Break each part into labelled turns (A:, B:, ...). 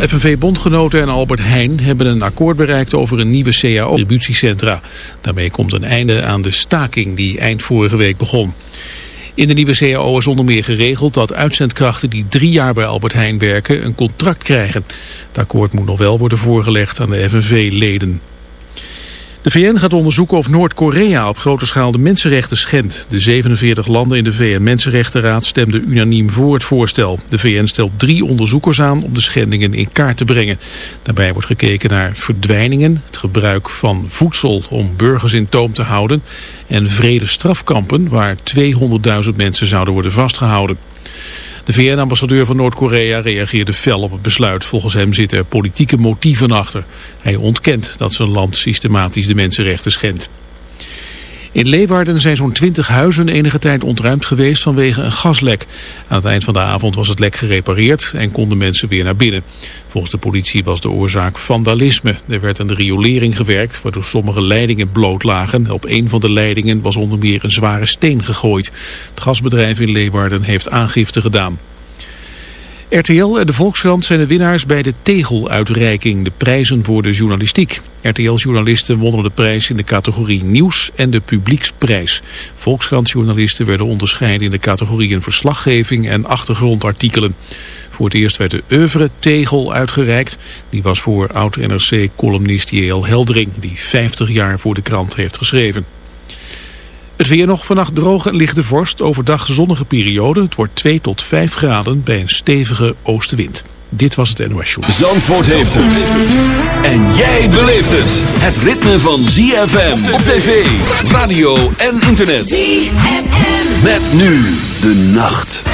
A: FNV-bondgenoten en Albert Heijn hebben een akkoord bereikt over een nieuwe CAO-distributiecentra. Daarmee komt een einde aan de staking die eind vorige week begon. In de nieuwe CAO is onder meer geregeld dat uitzendkrachten die drie jaar bij Albert Heijn werken een contract krijgen. Het akkoord moet nog wel worden voorgelegd aan de FNV-leden. De VN gaat onderzoeken of Noord-Korea op grote schaal de mensenrechten schendt. De 47 landen in de VN-Mensenrechtenraad stemden unaniem voor het voorstel. De VN stelt drie onderzoekers aan om de schendingen in kaart te brengen. Daarbij wordt gekeken naar verdwijningen, het gebruik van voedsel om burgers in toom te houden... en vrede strafkampen waar 200.000 mensen zouden worden vastgehouden. De VN-ambassadeur van Noord-Korea reageerde fel op het besluit. Volgens hem zitten er politieke motieven achter. Hij ontkent dat zijn land systematisch de mensenrechten schendt. In Leeuwarden zijn zo'n 20 huizen enige tijd ontruimd geweest vanwege een gaslek. Aan het eind van de avond was het lek gerepareerd en konden mensen weer naar binnen. Volgens de politie was de oorzaak vandalisme. Er werd aan de riolering gewerkt, waardoor sommige leidingen bloot lagen. Op een van de leidingen was onder meer een zware steen gegooid. Het gasbedrijf in Leeuwarden heeft aangifte gedaan. RTL en de Volkskrant zijn de winnaars bij de Tegeluitreiking, de prijzen voor de journalistiek. RTL-journalisten wonnen de prijs in de categorie Nieuws en de Publieksprijs. Volkskrant-journalisten werden onderscheiden in de categorieën Verslaggeving en Achtergrondartikelen. Voor het eerst werd de oeuvre Tegel uitgereikt. Die was voor oud-NRC-columnist J.L. Heldering, die 50 jaar voor de krant heeft geschreven. Het weer nog vannacht droge en lichte vorst. Overdag zonnige periode. Het wordt 2 tot 5 graden bij een stevige oostenwind. Dit was het NOS Show.
B: Zandvoort heeft het. En jij beleeft het. Het ritme van ZFM op tv, radio en internet. ZFM. Met nu de nacht.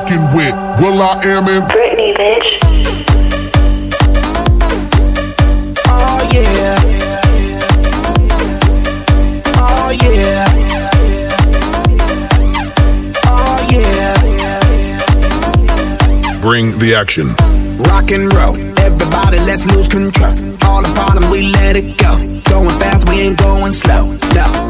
C: rocking with will.i.am in
D: Britney, bitch.
E: Oh yeah. Oh yeah. Oh yeah.
C: Bring the Action.
E: Rock and roll. Everybody, let's lose control. All the problem, we let it go. Going fast, we ain't going slow. No, no. Hey, yo.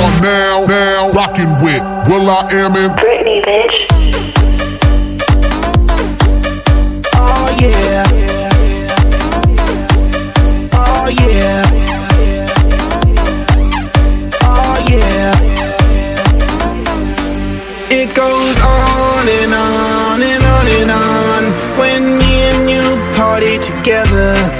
C: You are now, now rocking with will.i.am in
D: Britney, bitch.
E: Oh yeah. Oh yeah. Oh yeah. It goes on and on and on and on when me and you party together.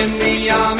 C: in
F: the army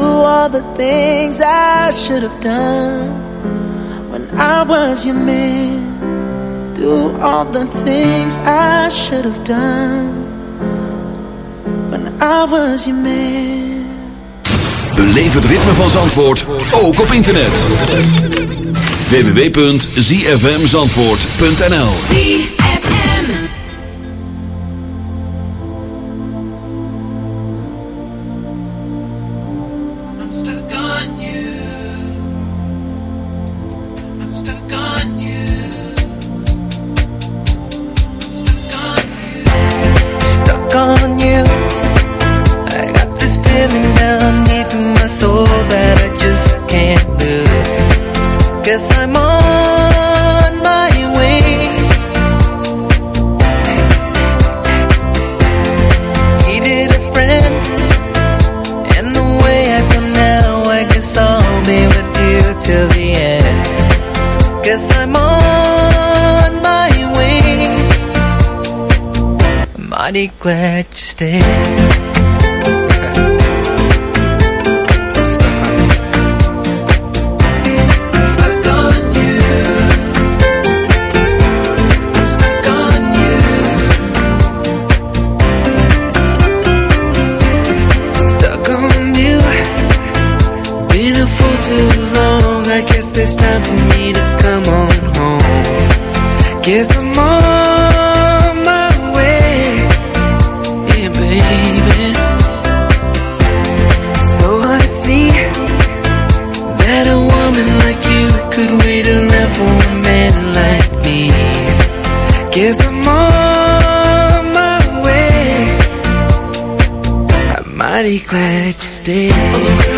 G: All the things I should have done when I was your man. Do all the things I should have done when I was your man.
B: Beleef het ritme van Zandvoort ook op internet. www.zfmzandvoort.nl
G: Glad you stayed. Stuck on you. Stuck on you. Stuck on you. Been a fool too long. I guess it's time for me to come on home. Guess I'm on glad you stayed.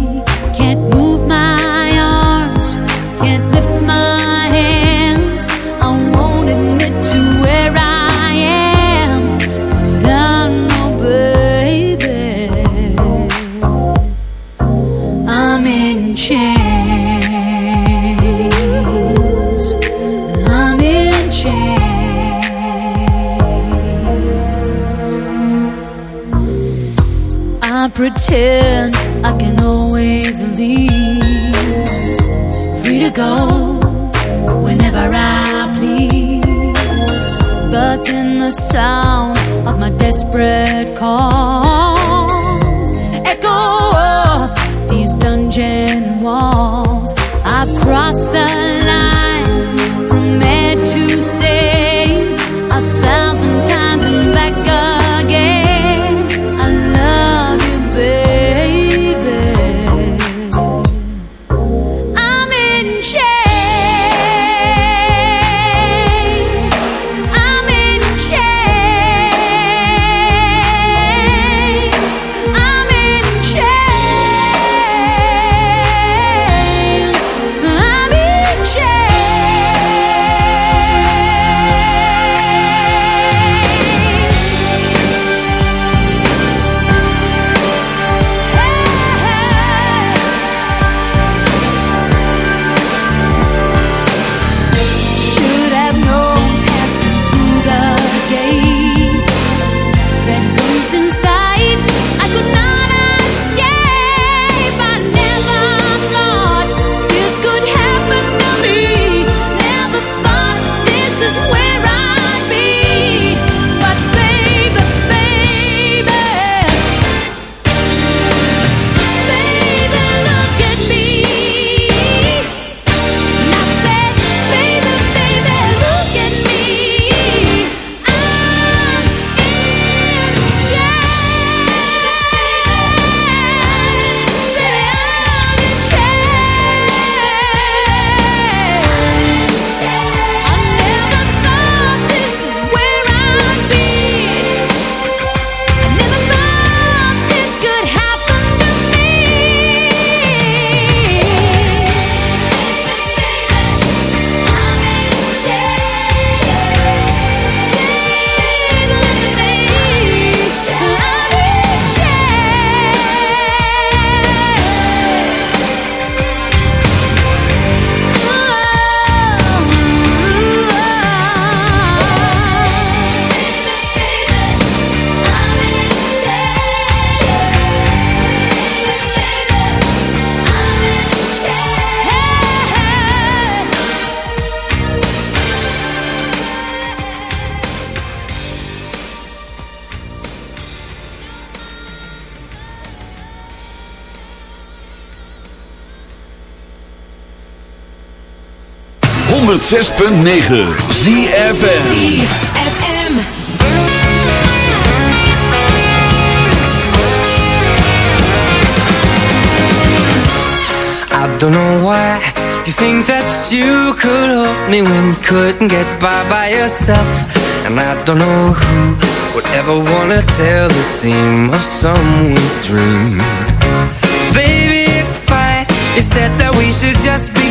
H: Pretend I can always leave. Free to go whenever I please. But then the sound of my desperate calls echo of these dungeon walls. I've crossed the line from mad to sane
B: 106.9 ZFM
F: Don't know why you think that you could help me when you couldn't get by by yourself. And I don't know who would ever wanna tell the seam of someone's dream. Baby, it's fine. You said that we should just be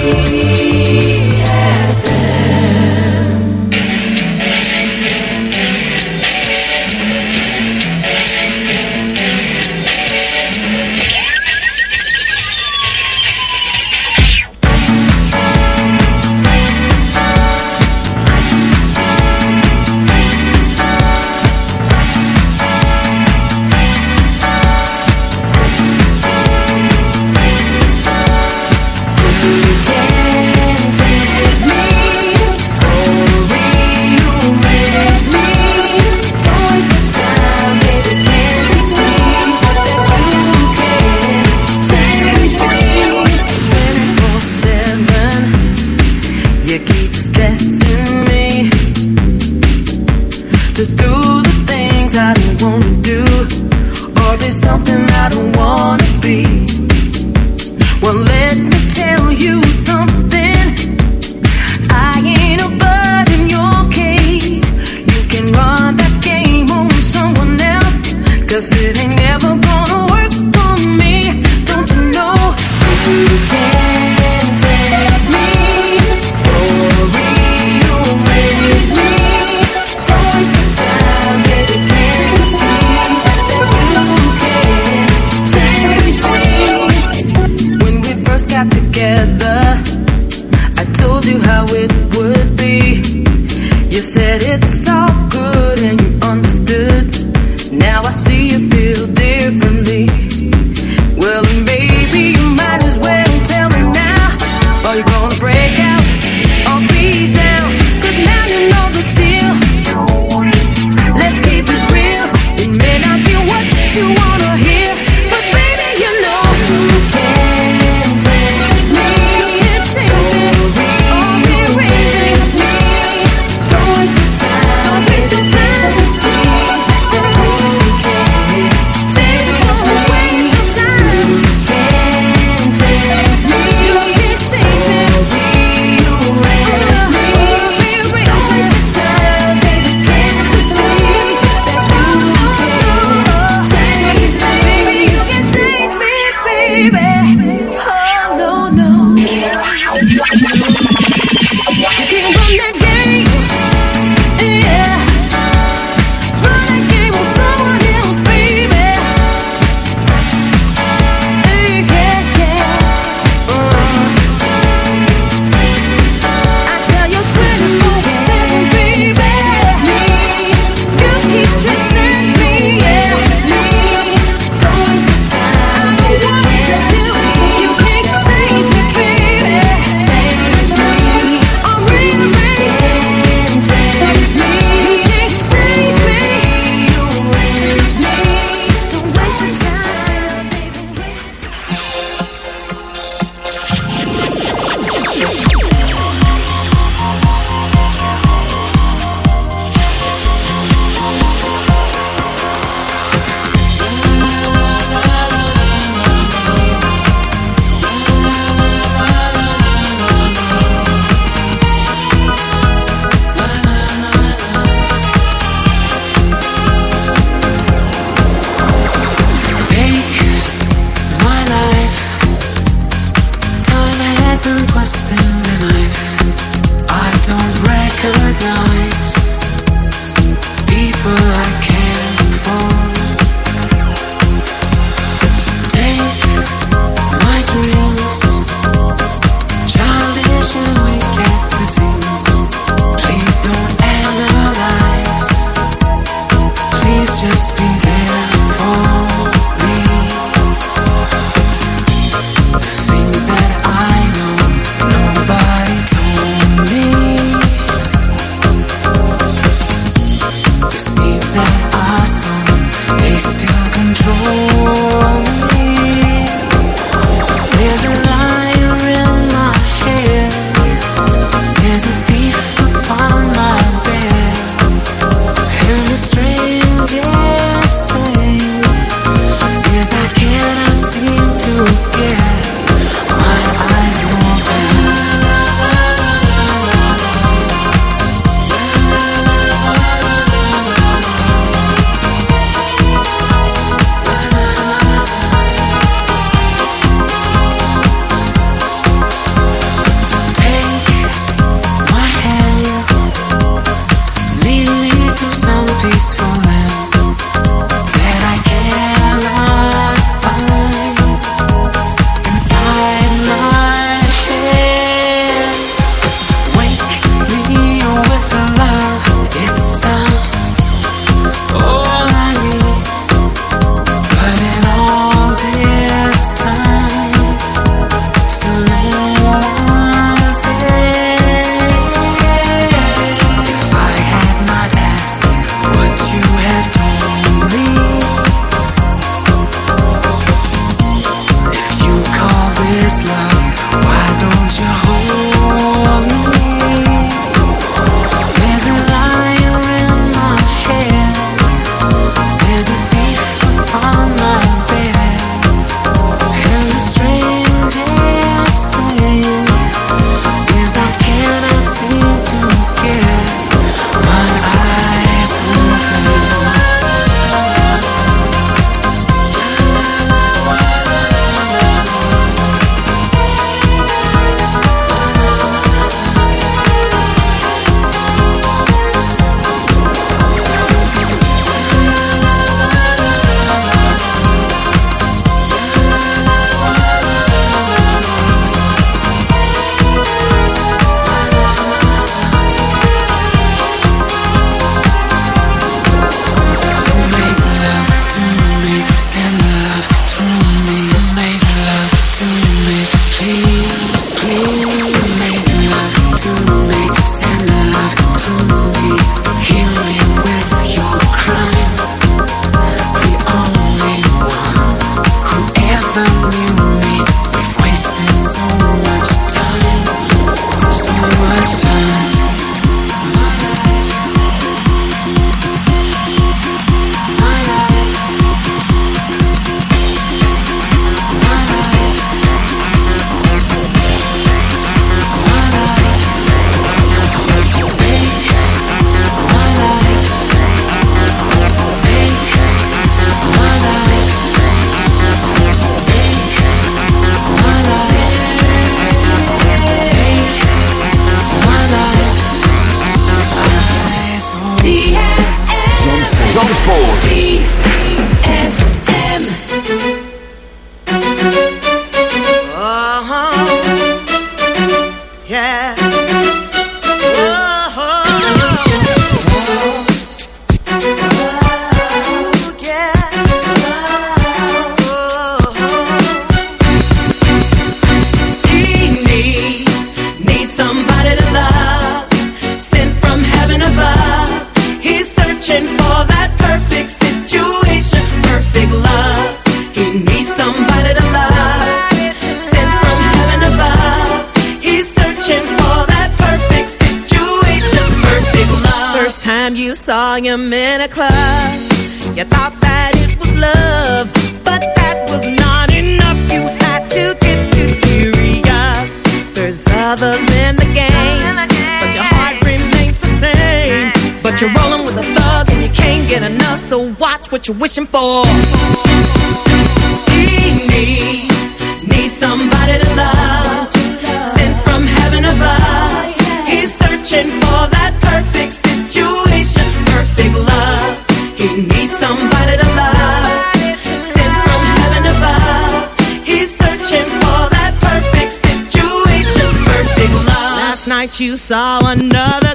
G: you
I: saw another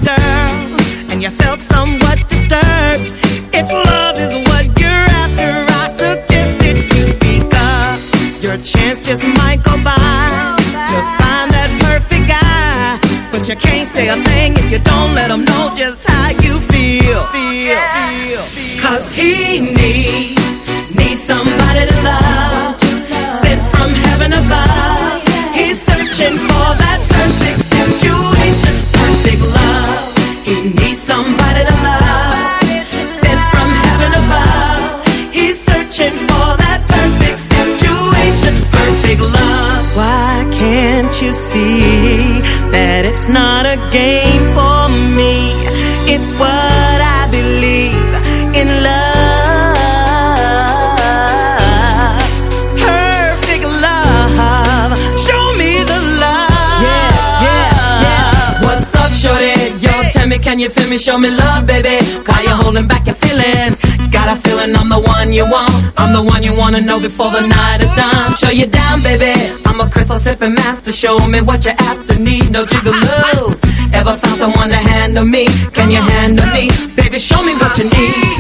J: wanna know before the night is done. Show you down, baby. I'm a crystal sipping master. Show me what you after need. No jiggaloos. Ever found someone to handle me? Can you handle me? Baby, show me what you need.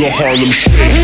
K: the Harlem Shake.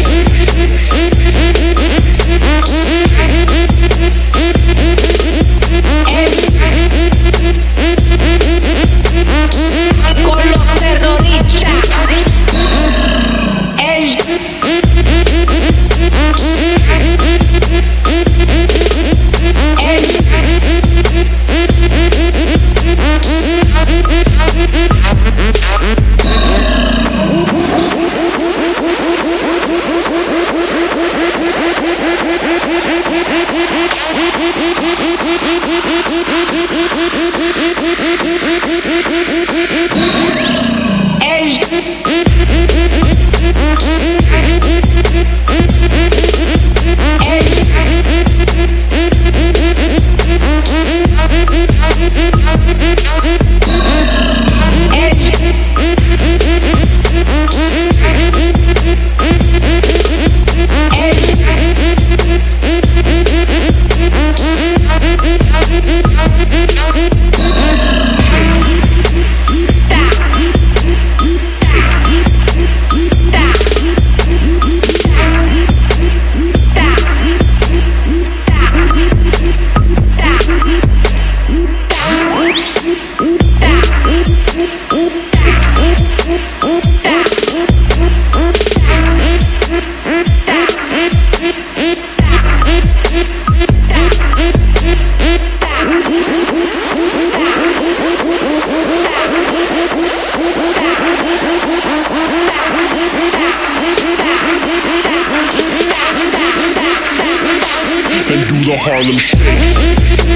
K: The Harlem Shake.